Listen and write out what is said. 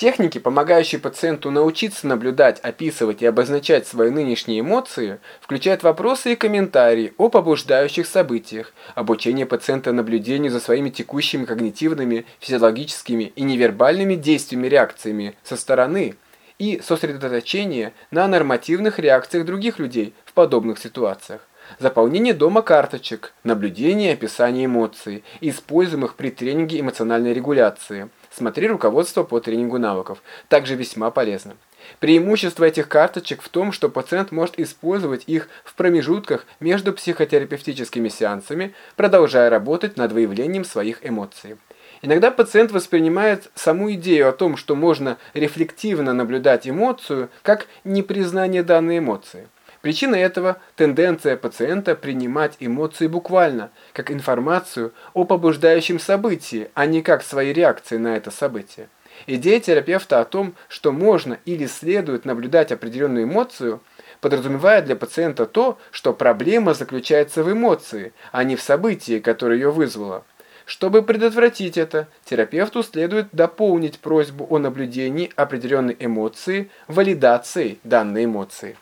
Техники, помогающие пациенту научиться наблюдать, описывать и обозначать свои нынешние эмоции, включают вопросы и комментарии о побуждающих событиях, обучение пациента наблюдению за своими текущими когнитивными, физиологическими и невербальными действиями-реакциями со стороны и сосредоточение на нормативных реакциях других людей в подобных ситуациях. Заполнение дома карточек, наблюдение и описание эмоций, используемых при тренинге эмоциональной регуляции – Смотри руководство по тренингу навыков. Также весьма полезно. Преимущество этих карточек в том, что пациент может использовать их в промежутках между психотерапевтическими сеансами, продолжая работать над выявлением своих эмоций. Иногда пациент воспринимает саму идею о том, что можно рефлективно наблюдать эмоцию, как непризнание данной эмоции. Причина этого – тенденция пациента принимать эмоции буквально, как информацию о побуждающем событии, а не как свои реакции на это событие. Идея терапевта о том, что можно или следует наблюдать определенную эмоцию, подразумевает для пациента то, что проблема заключается в эмоции, а не в событии, которое ее вызвало. Чтобы предотвратить это, терапевту следует дополнить просьбу о наблюдении определенной эмоции валидацией данной эмоции.